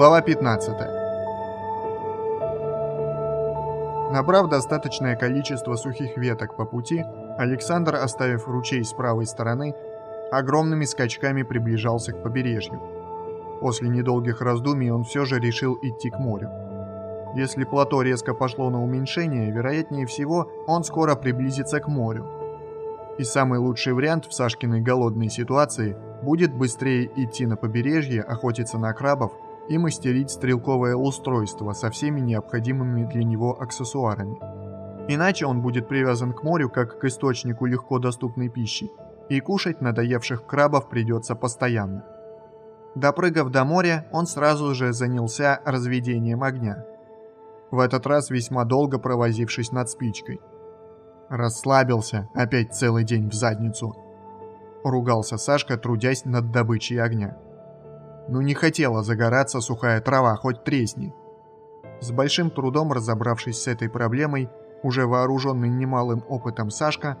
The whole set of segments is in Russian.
Глава 15. Набрав достаточное количество сухих веток по пути, Александр, оставив ручей с правой стороны, огромными скачками приближался к побережью. После недолгих раздумий он все же решил идти к морю. Если плато резко пошло на уменьшение, вероятнее всего, он скоро приблизится к морю. И самый лучший вариант в Сашкиной голодной ситуации будет быстрее идти на побережье, охотиться на крабов и мастерить стрелковое устройство со всеми необходимыми для него аксессуарами. Иначе он будет привязан к морю как к источнику легко доступной пищи, и кушать надоевших крабов придется постоянно. Допрыгав до моря, он сразу же занялся разведением огня. В этот раз весьма долго провозившись над спичкой. Расслабился, опять целый день в задницу. Ругался Сашка, трудясь над добычей огня. Ну не хотела загораться сухая трава, хоть тресни. С большим трудом разобравшись с этой проблемой, уже вооруженный немалым опытом Сашка,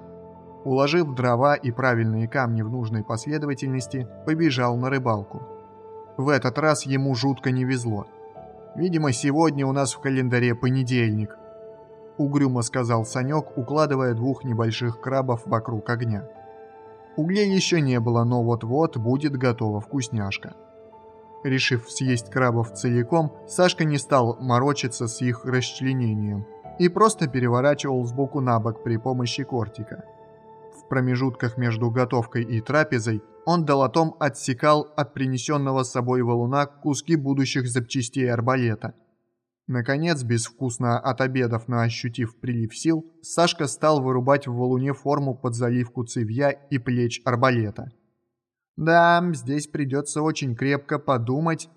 уложив дрова и правильные камни в нужной последовательности, побежал на рыбалку. В этот раз ему жутко не везло. «Видимо, сегодня у нас в календаре понедельник», — угрюмо сказал Санек, укладывая двух небольших крабов вокруг огня. Углей еще не было, но вот-вот будет готова вкусняшка. Решив съесть крабов целиком, Сашка не стал морочиться с их расчленением и просто переворачивал сбоку на бок при помощи кортика. В промежутках между готовкой и трапезой он долотом отсекал от принесенного с собой валуна куски будущих запчастей арбалета. Наконец, безвкусно отобедав на ощутив прилив сил, Сашка стал вырубать в валуне форму под заливку цевья и плеч арбалета – да, здесь придется очень крепко подумать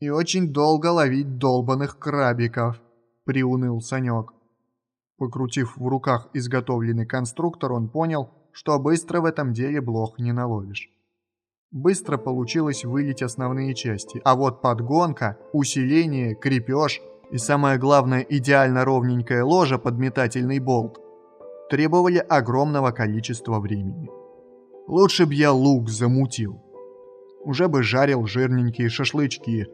и очень долго ловить долбанных крабиков, приуныл Санек. Покрутив в руках изготовленный конструктор, он понял, что быстро в этом деле блох не наловишь. Быстро получилось вылить основные части, а вот подгонка, усиление, крепеж и самое главное идеально ровненькая ложа под метательный болт требовали огромного количества времени. Лучше б я лук замутил. Уже бы жарил жирненькие шашлычки.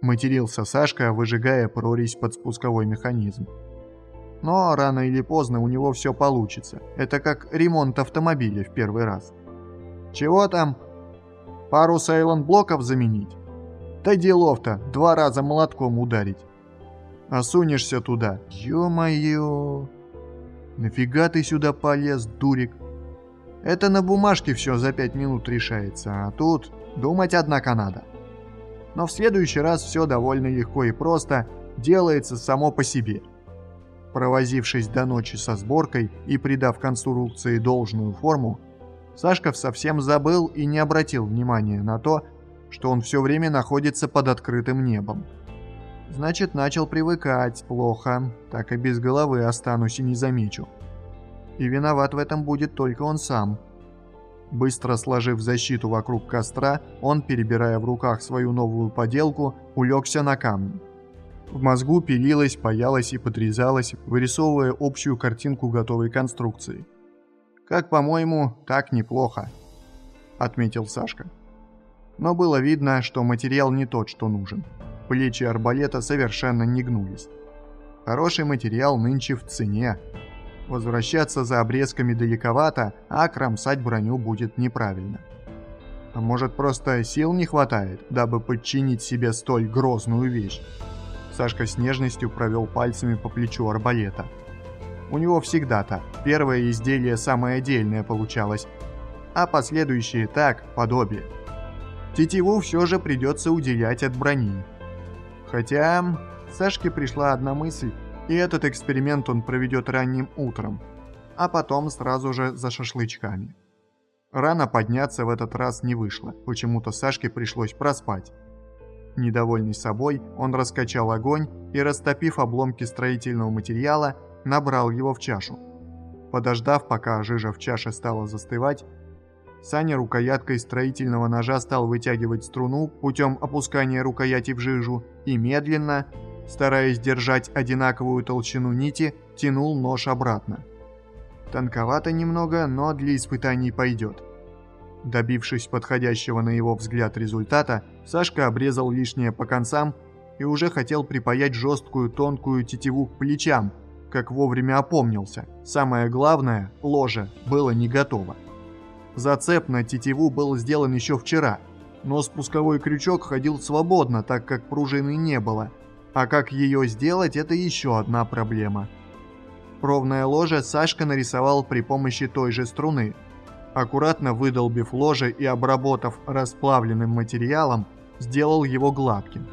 Матерился Сашка, выжигая прорезь под спусковой механизм. Но рано или поздно у него все получится. Это как ремонт автомобиля в первый раз. Чего там? Пару сейлон-блоков заменить? Да делов-то, два раза молотком ударить. А сунешься туда. Ё-моё. Нафига ты сюда полез, дурик? Это на бумажке все за пять минут решается, а тут думать, однако, надо. Но в следующий раз все довольно легко и просто делается само по себе. Провозившись до ночи со сборкой и придав конструкции должную форму, Сашков совсем забыл и не обратил внимания на то, что он все время находится под открытым небом. Значит, начал привыкать плохо, так и без головы останусь и не замечу и виноват в этом будет только он сам. Быстро сложив защиту вокруг костра, он, перебирая в руках свою новую поделку, улегся на камни. В мозгу пилилось, паялось и подрезалось, вырисовывая общую картинку готовой конструкции. «Как по-моему, так неплохо», — отметил Сашка. Но было видно, что материал не тот, что нужен. Плечи арбалета совершенно не гнулись. Хороший материал нынче в цене, Возвращаться за обрезками далековато, а кромсать броню будет неправильно. А может просто сил не хватает, дабы подчинить себе столь грозную вещь? Сашка с нежностью провел пальцами по плечу арбалета. У него всегда-то первое изделие самое отдельное получалось, а последующие так, подобие. Тетиву все же придется уделять от брони. Хотя Сашке пришла одна мысль, и этот эксперимент он проведет ранним утром, а потом сразу же за шашлычками. Рано подняться в этот раз не вышло, почему-то Сашке пришлось проспать. Недовольный собой, он раскачал огонь и, растопив обломки строительного материала, набрал его в чашу. Подождав, пока жижа в чаше стала застывать, Саня рукояткой строительного ножа стал вытягивать струну путем опускания рукояти в жижу и медленно, стараясь держать одинаковую толщину нити, тянул нож обратно. Тонковато немного, но для испытаний пойдет. Добившись подходящего на его взгляд результата, Сашка обрезал лишнее по концам и уже хотел припаять жесткую тонкую тетиву к плечам, как вовремя опомнился. Самое главное, ложе было не готово. Зацеп на тетиву был сделан еще вчера, но спусковой крючок ходил свободно, так как пружины не было. А как ее сделать, это еще одна проблема. Ровное ложе Сашка нарисовал при помощи той же струны. Аккуратно выдолбив ложе и обработав расплавленным материалом, сделал его гладким.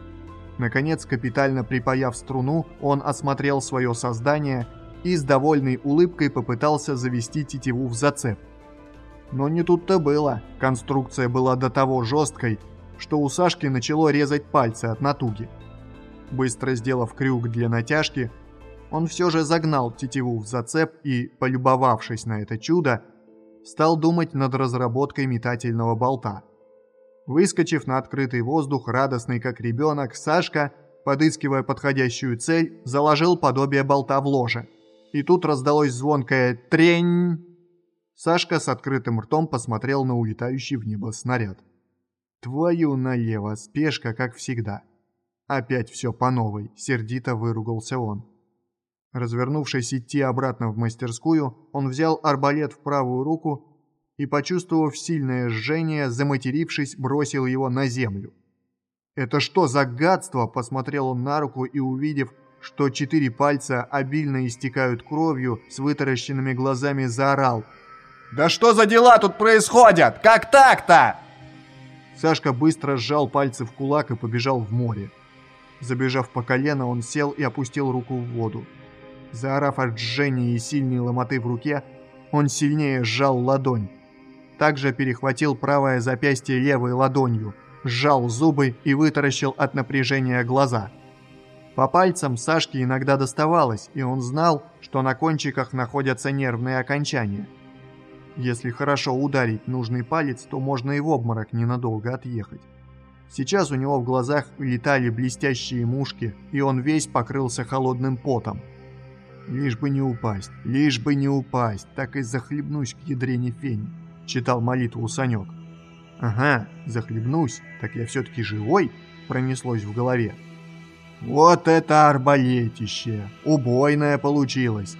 Наконец, капитально припаяв струну, он осмотрел свое создание и с довольной улыбкой попытался завести тетиву в зацеп. Но не тут-то было. Конструкция была до того жесткой, что у Сашки начало резать пальцы от натуги. Быстро сделав крюк для натяжки, он все же загнал тетиву в зацеп и, полюбовавшись на это чудо, стал думать над разработкой метательного болта. Выскочив на открытый воздух, радостный как ребенок, Сашка, подыскивая подходящую цель, заложил подобие болта в ложе. И тут раздалось звонкое «трень». Сашка с открытым ртом посмотрел на улетающий в небо снаряд. «Твою налево, спешка, как всегда». Опять все по новой, сердито выругался он. Развернувшись идти обратно в мастерскую, он взял арбалет в правую руку и, почувствовав сильное жжение, заматерившись, бросил его на землю. «Это что за гадство?» – посмотрел он на руку и, увидев, что четыре пальца обильно истекают кровью, с вытаращенными глазами заорал. «Да что за дела тут происходят? Как так-то?» Сашка быстро сжал пальцы в кулак и побежал в море. Забежав по колено, он сел и опустил руку в воду. Заорав от жжения и сильной ломоты в руке, он сильнее сжал ладонь также перехватил правое запястье левой ладонью, сжал зубы и вытаращил от напряжения глаза. По пальцам Сашке иногда доставалось, и он знал, что на кончиках находятся нервные окончания. Если хорошо ударить нужный палец, то можно и в обморок ненадолго отъехать. Сейчас у него в глазах летали блестящие мушки, и он весь покрылся холодным потом. Лишь бы не упасть, лишь бы не упасть, так и захлебнусь к ядрене фени. — читал молитву Санек. «Ага, захлебнусь, так я все-таки живой?» — пронеслось в голове. «Вот это арбалетище! Убойное получилось!»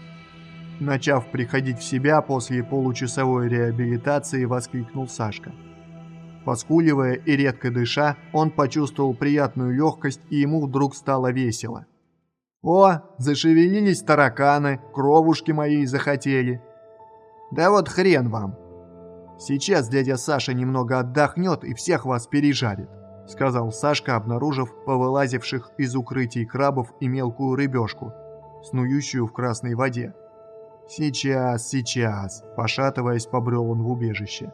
Начав приходить в себя после получасовой реабилитации, воскликнул Сашка. Поскуливая и редко дыша, он почувствовал приятную легкость, и ему вдруг стало весело. «О, зашевелились тараканы, кровушки мои захотели!» «Да вот хрен вам!» Сейчас дядя Саша немного отдохнет и всех вас пережарит», — сказал Сашка, обнаружив повылазивших из укрытий крабов и мелкую рыбешку, снующую в красной воде. «Сейчас, сейчас», — пошатываясь, побрел он в убежище.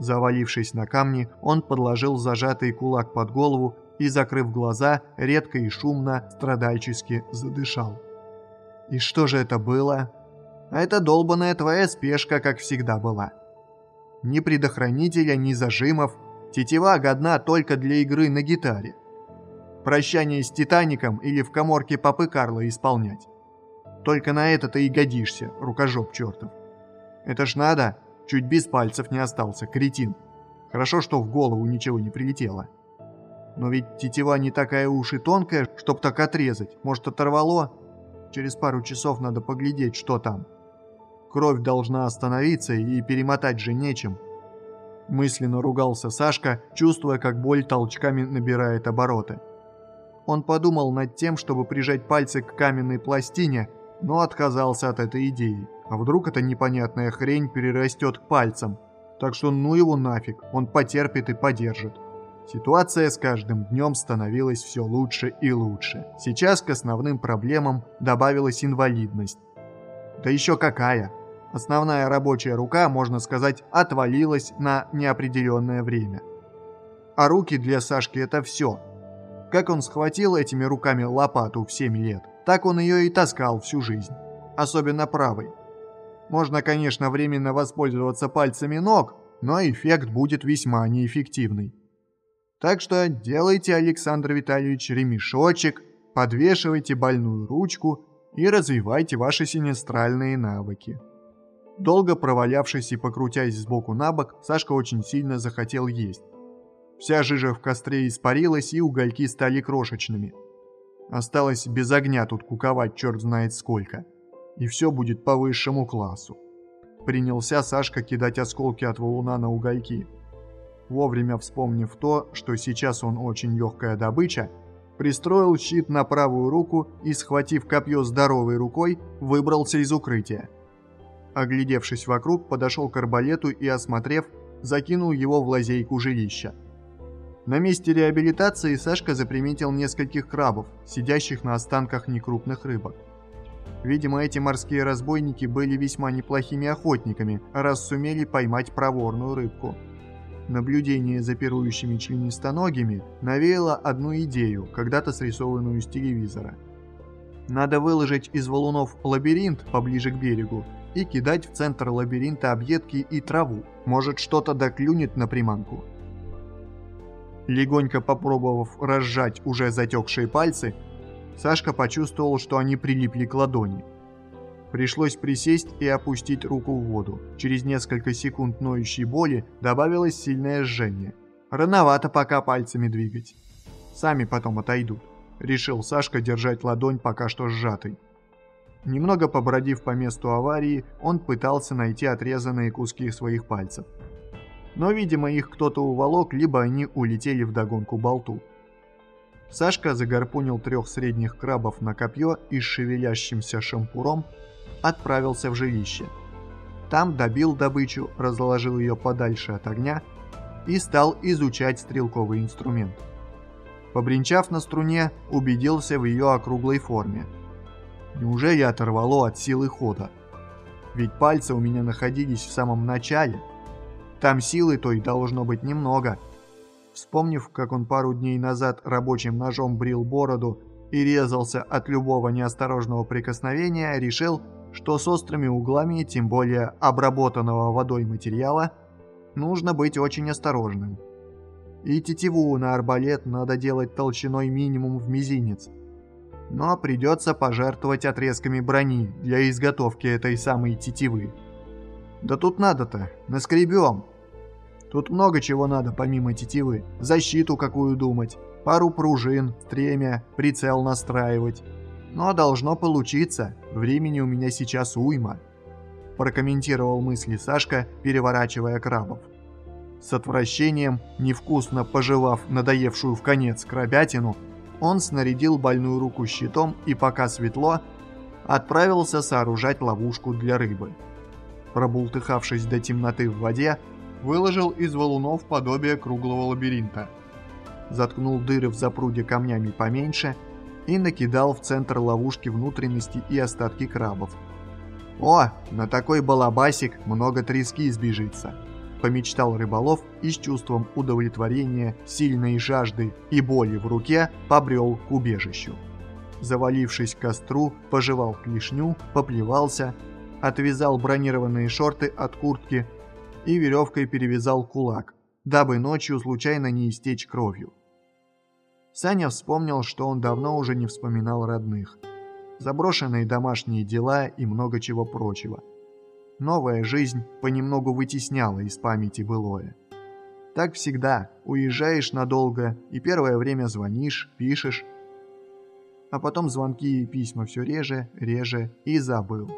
Завалившись на камни, он подложил зажатый кулак под голову и, закрыв глаза, редко и шумно, страдальчески задышал. «И что же это было?» «А это долбанная твоя спешка, как всегда была», ни предохранителя, ни зажимов. Тетива годна только для игры на гитаре. Прощание с Титаником или в коморке Папы Карла исполнять. Только на это ты и годишься, рукожоп чертов. Это ж надо, чуть без пальцев не остался, кретин. Хорошо, что в голову ничего не прилетело. Но ведь тетива не такая уж и тонкая, чтоб так отрезать. Может, оторвало? Через пару часов надо поглядеть, что там. Кровь должна остановиться и перемотать же нечем. Мысленно ругался Сашка, чувствуя, как боль толчками набирает обороты. Он подумал над тем, чтобы прижать пальцы к каменной пластине, но отказался от этой идеи. А вдруг эта непонятная хрень перерастет к пальцам? Так что ну его нафиг, он потерпит и подержит. Ситуация с каждым днем становилась все лучше и лучше. Сейчас к основным проблемам добавилась инвалидность. Да еще какая! Основная рабочая рука, можно сказать, отвалилась на неопределенное время. А руки для Сашки это все. Как он схватил этими руками лопату в 7 лет, так он ее и таскал всю жизнь. Особенно правой. Можно, конечно, временно воспользоваться пальцами ног, но эффект будет весьма неэффективный. Так что делайте, Александр Витальевич, ремешочек, подвешивайте больную ручку и развивайте ваши синестральные навыки. Долго провалявшись и покрутясь сбоку на бок, Сашка очень сильно захотел есть. Вся жижа в костре испарилась, и угольки стали крошечными. Осталось без огня тут куковать черт знает сколько. И все будет по высшему классу. Принялся Сашка кидать осколки от валуна на угольки. Вовремя вспомнив то, что сейчас он очень легкая добыча, пристроил щит на правую руку и, схватив копье здоровой рукой, выбрался из укрытия. Оглядевшись вокруг, подошел к арбалету и, осмотрев, закинул его в лазейку жилища. На месте реабилитации Сашка заприметил нескольких крабов, сидящих на останках некрупных рыбок. Видимо, эти морские разбойники были весьма неплохими охотниками, раз сумели поймать проворную рыбку. Наблюдение за пирующими членистоногими навеяло одну идею, когда-то срисованную с телевизора. Надо выложить из валунов лабиринт поближе к берегу и кидать в центр лабиринта объедки и траву, может что-то доклюнет на приманку. Легонько попробовав разжать уже затекшие пальцы, Сашка почувствовал, что они прилипли к ладони. Пришлось присесть и опустить руку в воду. Через несколько секунд ноющей боли добавилось сильное жжение. Рановато пока пальцами двигать. Сами потом отойдут. Решил Сашка держать ладонь пока что сжатой. Немного побродив по месту аварии, он пытался найти отрезанные куски своих пальцев но, видимо, их кто-то уволок, либо они улетели в догонку болту. Сашка загорпунил трех средних крабов на копье и с шевелящимся шампуром отправился в жилище. Там добил добычу, разложил ее подальше от огня и стал изучать стрелковый инструмент. Побринчав на струне, убедился в ее округлой форме. Неужели оторвало от силы хода? Ведь пальцы у меня находились в самом начале, там силы той должно быть немного. Вспомнив, как он пару дней назад рабочим ножом брил бороду и резался от любого неосторожного прикосновения, решил, что с острыми углами, тем более обработанного водой материала, нужно быть очень осторожным. И тетиву на арбалет надо делать толщиной минимум в мизинец. Но придется пожертвовать отрезками брони для изготовки этой самой тетивы. Да тут надо-то, наскребем. Тут много чего надо помимо тетивы. Защиту какую думать, пару пружин, стремя, прицел настраивать. Но должно получиться, времени у меня сейчас уйма. Прокомментировал мысли Сашка, переворачивая крабов. С отвращением, невкусно пожевав надоевшую в конец крабятину, он снарядил больную руку щитом и пока светло, отправился сооружать ловушку для рыбы. Пробултыхавшись до темноты в воде, выложил из валунов подобие круглого лабиринта. Заткнул дыры в запруде камнями поменьше и накидал в центр ловушки внутренности и остатки крабов. «О, на такой балабасик много трески сбежится!» помечтал рыболов и с чувством удовлетворения, сильной жажды и боли в руке побрел к убежищу. Завалившись к костру, пожевал клешню, поплевался, отвязал бронированные шорты от куртки и веревкой перевязал кулак, дабы ночью случайно не истечь кровью. Саня вспомнил, что он давно уже не вспоминал родных. Заброшенные домашние дела и много чего прочего. Новая жизнь понемногу вытесняла из памяти былое. Так всегда, уезжаешь надолго и первое время звонишь, пишешь, а потом звонки и письма все реже, реже и забыл.